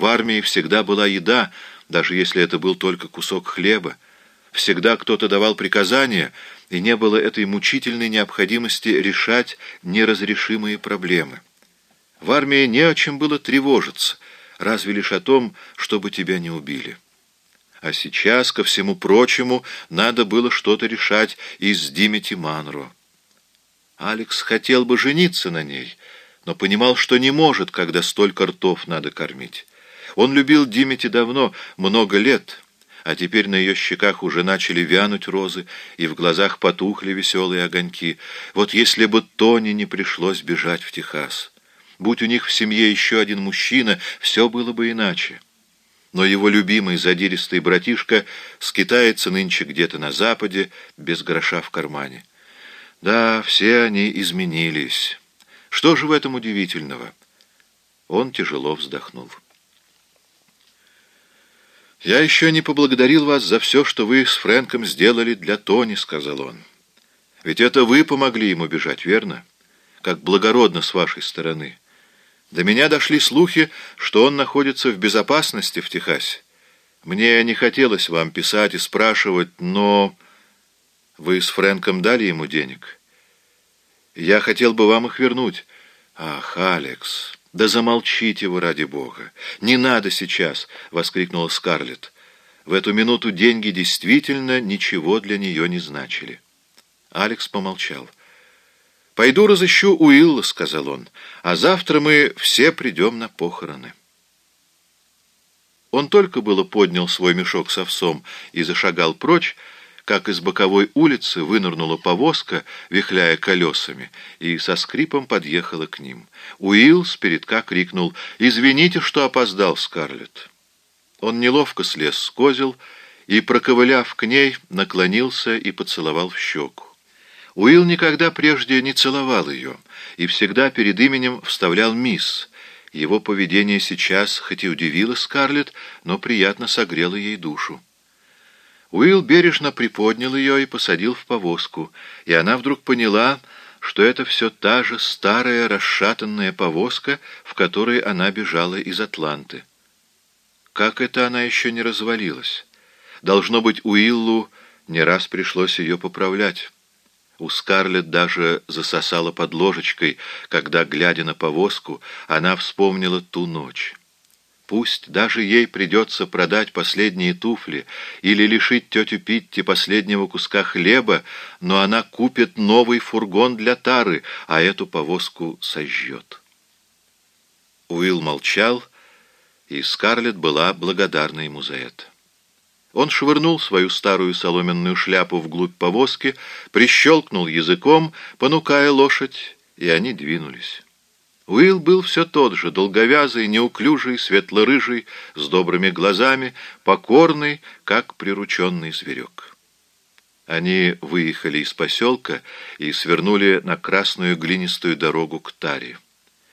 В армии всегда была еда, даже если это был только кусок хлеба. Всегда кто-то давал приказания, и не было этой мучительной необходимости решать неразрешимые проблемы. В армии не о чем было тревожиться, разве лишь о том, чтобы тебя не убили. А сейчас, ко всему прочему, надо было что-то решать и с Димити Манро. Алекс хотел бы жениться на ней, но понимал, что не может, когда столько ртов надо кормить. Он любил Димити давно, много лет, а теперь на ее щеках уже начали вянуть розы, и в глазах потухли веселые огоньки. Вот если бы Тони не пришлось бежать в Техас. Будь у них в семье еще один мужчина, все было бы иначе. Но его любимый задиристый братишка скитается нынче где-то на западе, без гроша в кармане. Да, все они изменились. Что же в этом удивительного? Он тяжело вздохнул. «Я еще не поблагодарил вас за все, что вы с Фрэнком сделали для Тони», — сказал он. «Ведь это вы помогли ему бежать, верно? Как благородно с вашей стороны. До меня дошли слухи, что он находится в безопасности в Техасе. Мне не хотелось вам писать и спрашивать, но... Вы с Фрэнком дали ему денег? Я хотел бы вам их вернуть. Ах, Алекс... «Да замолчите вы, ради бога! Не надо сейчас!» — воскликнула Скарлетт. В эту минуту деньги действительно ничего для нее не значили. Алекс помолчал. «Пойду разыщу Уилла», — сказал он, — «а завтра мы все придем на похороны». Он только было поднял свой мешок с овсом и зашагал прочь, как из боковой улицы вынырнула повозка, вихляя колесами, и со скрипом подъехала к ним. Уилл с передка крикнул «Извините, что опоздал, Скарлетт». Он неловко слез с козел и, проковыляв к ней, наклонился и поцеловал в щеку. Уилл никогда прежде не целовал ее и всегда перед именем вставлял «мисс». Его поведение сейчас, хоть и удивило Скарлетт, но приятно согрело ей душу. Уилл бережно приподнял ее и посадил в повозку, и она вдруг поняла, что это все та же старая расшатанная повозка, в которой она бежала из Атланты. Как это она еще не развалилась? Должно быть, Уиллу не раз пришлось ее поправлять. У Скарлетт даже засосала под ложечкой, когда, глядя на повозку, она вспомнила ту ночь. Пусть даже ей придется продать последние туфли или лишить тетю Питти последнего куска хлеба, но она купит новый фургон для Тары, а эту повозку сожжет. Уилл молчал, и Скарлетт была благодарна ему за это. Он швырнул свою старую соломенную шляпу вглубь повозки, прищелкнул языком, понукая лошадь, и они двинулись. Уилл был все тот же, долговязый, неуклюжий, светло-рыжий, с добрыми глазами, покорный, как прирученный зверек. Они выехали из поселка и свернули на красную глинистую дорогу к Таре.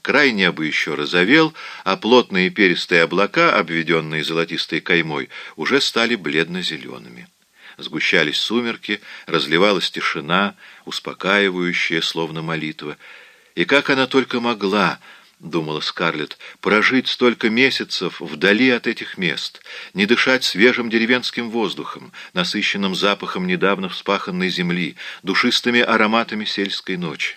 Край неба еще розовел, а плотные перистые облака, обведенные золотистой каймой, уже стали бледно-зелеными. Сгущались сумерки, разливалась тишина, успокаивающая, словно молитва — и как она только могла, — думала Скарлетт, — прожить столько месяцев вдали от этих мест, не дышать свежим деревенским воздухом, насыщенным запахом недавно вспаханной земли, душистыми ароматами сельской ночи.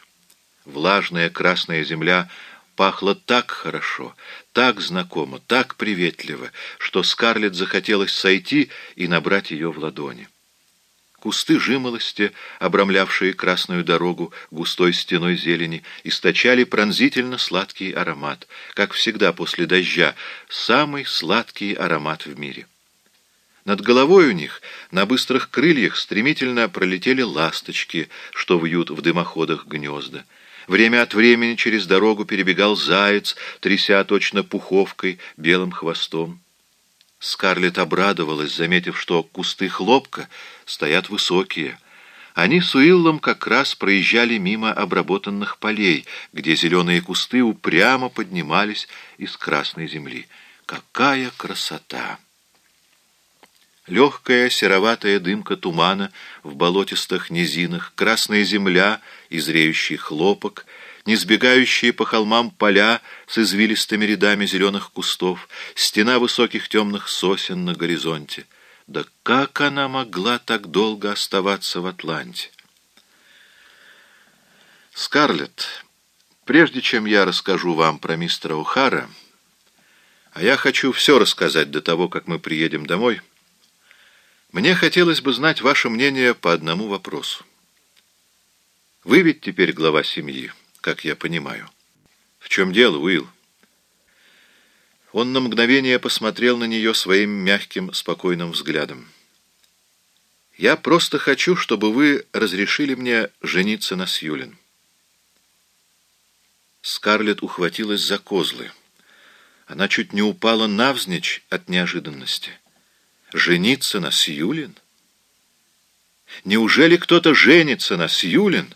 Влажная красная земля пахла так хорошо, так знакомо, так приветливо, что Скарлетт захотелось сойти и набрать ее в ладони. Кусты жимолости, обрамлявшие красную дорогу густой стеной зелени, источали пронзительно сладкий аромат, как всегда после дождя, самый сладкий аромат в мире. Над головой у них на быстрых крыльях стремительно пролетели ласточки, что вьют в дымоходах гнезда. Время от времени через дорогу перебегал заяц, тряся точно пуховкой, белым хвостом. Скарлетт обрадовалась, заметив, что кусты хлопка стоят высокие. Они с Уиллом как раз проезжали мимо обработанных полей, где зеленые кусты упрямо поднимались из красной земли. Какая красота! Легкая сероватая дымка тумана в болотистых низинах, красная земля и зреющий хлопок, не сбегающие по холмам поля с извилистыми рядами зеленых кустов, стена высоких темных сосен на горизонте. Да как она могла так долго оставаться в Атланте? Скарлетт, прежде чем я расскажу вам про мистера О'Хара, а я хочу все рассказать до того, как мы приедем домой, мне хотелось бы знать ваше мнение по одному вопросу. Вы ведь теперь глава семьи, как я понимаю. В чем дело, Уилл? Он на мгновение посмотрел на нее своим мягким, спокойным взглядом. «Я просто хочу, чтобы вы разрешили мне жениться на Сьюлин». Скарлетт ухватилась за козлы. Она чуть не упала навзничь от неожиданности. «Жениться на Сьюлин? Неужели кто-то женится на Сьюлин?»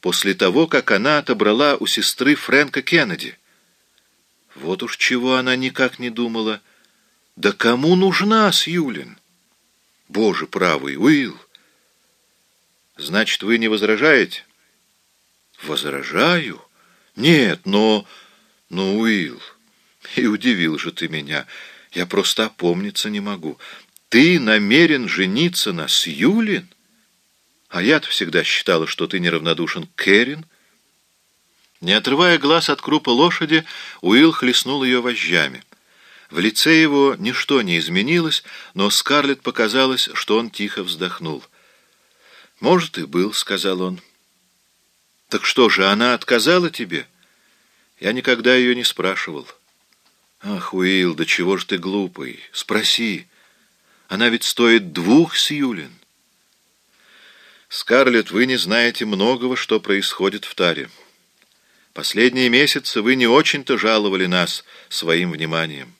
После того, как она отобрала у сестры Фрэнка Кеннеди. Вот уж чего она никак не думала. Да кому нужна Сьюлин? Боже правый, Уилл! Значит, вы не возражаете? Возражаю? Нет, но... Ну, Уилл, и удивил же ты меня. Я просто опомниться не могу. Ты намерен жениться на Сьюлин? — а я-то всегда считала, что ты неравнодушен к Кэрин. Не отрывая глаз от крупа лошади, Уилл хлестнул ее вожжами. В лице его ничто не изменилось, но Скарлетт показалось, что он тихо вздохнул. «Может, и был», — сказал он. «Так что же, она отказала тебе?» Я никогда ее не спрашивал. «Ах, Уилл, да чего ж ты глупый? Спроси. Она ведь стоит двух Сьюлин». «Скарлетт, вы не знаете многого, что происходит в Таре. Последние месяцы вы не очень-то жаловали нас своим вниманием».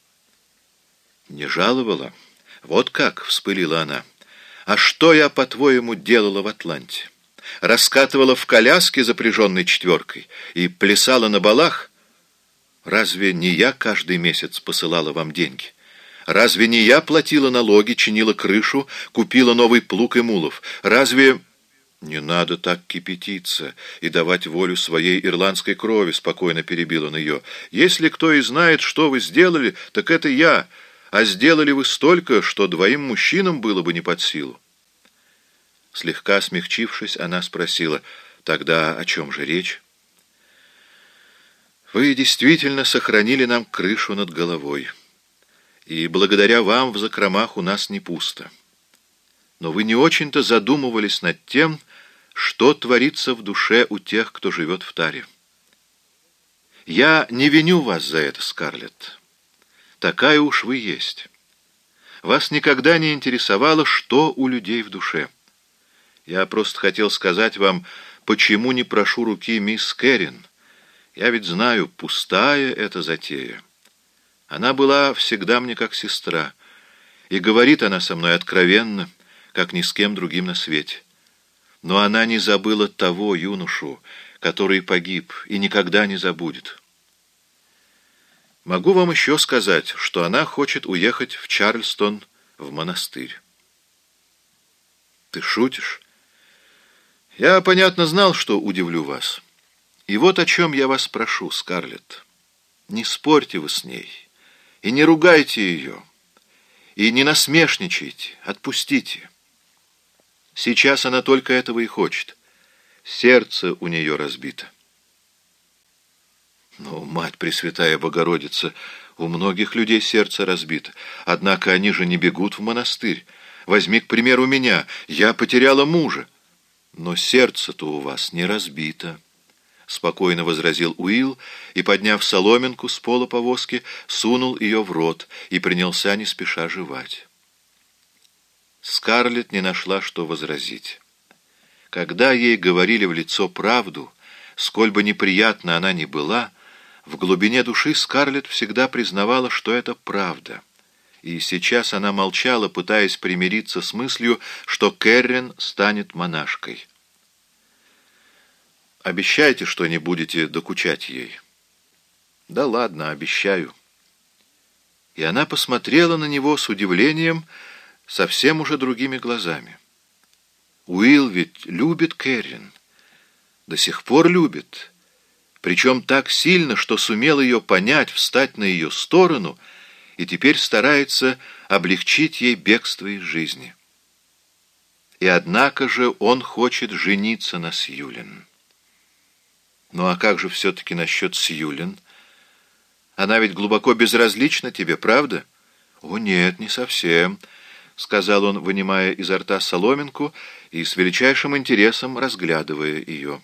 «Не жаловала? Вот как!» — вспылила она. «А что я, по-твоему, делала в Атланте? Раскатывала в коляске, запряженной четверкой, и плясала на балах? Разве не я каждый месяц посылала вам деньги?» Разве не я платила налоги, чинила крышу, купила новый плуг и мулов? Разве... «Не надо так кипятиться и давать волю своей ирландской крови», — спокойно перебил он ее. «Если кто и знает, что вы сделали, так это я, а сделали вы столько, что двоим мужчинам было бы не под силу». Слегка смягчившись, она спросила, «Тогда о чем же речь?» «Вы действительно сохранили нам крышу над головой, и благодаря вам в закромах у нас не пусто. Но вы не очень-то задумывались над тем, что творится в душе у тех, кто живет в таре. Я не виню вас за это, Скарлетт. Такая уж вы есть. Вас никогда не интересовало, что у людей в душе. Я просто хотел сказать вам, почему не прошу руки мисс Кэрин. Я ведь знаю, пустая эта затея. Она была всегда мне как сестра, и говорит она со мной откровенно, как ни с кем другим на свете. Но она не забыла того юношу, который погиб, и никогда не забудет. Могу вам еще сказать, что она хочет уехать в Чарльстон, в монастырь. Ты шутишь? Я, понятно, знал, что удивлю вас. И вот о чем я вас прошу, Скарлетт. Не спорьте вы с ней, и не ругайте ее, и не насмешничайте, отпустите. Сейчас она только этого и хочет. Сердце у нее разбито. Но, мать Пресвятая Богородица, у многих людей сердце разбито. Однако они же не бегут в монастырь. Возьми, к примеру, меня. Я потеряла мужа. Но сердце-то у вас не разбито. Спокойно возразил Уилл и, подняв соломинку с пола повозки, сунул ее в рот и принялся не спеша жевать. Скарлетт не нашла, что возразить. Когда ей говорили в лицо правду, сколь бы неприятна она ни была, в глубине души Скарлетт всегда признавала, что это правда. И сейчас она молчала, пытаясь примириться с мыслью, что Кэррин станет монашкой. «Обещайте, что не будете докучать ей». «Да ладно, обещаю». И она посмотрела на него с удивлением, совсем уже другими глазами. Уилл ведь любит Кэррин. До сих пор любит. причем так сильно, что сумел ее понять, встать на ее сторону и теперь старается облегчить ей бегство из жизни. И однако же он хочет жениться на Сьюлин. Ну а как же все-таки насчет Сьюлин? Она ведь глубоко безразлична тебе, правда? О нет, не совсем, — сказал он, вынимая изо рта соломинку и с величайшим интересом разглядывая ее.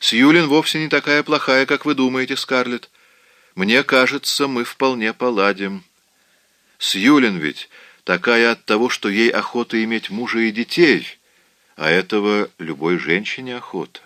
Сьюлин вовсе не такая плохая, как вы думаете, Скарлетт. Мне кажется, мы вполне поладим. Сьюлин ведь такая от того, что ей охота иметь мужа и детей, а этого любой женщине охота.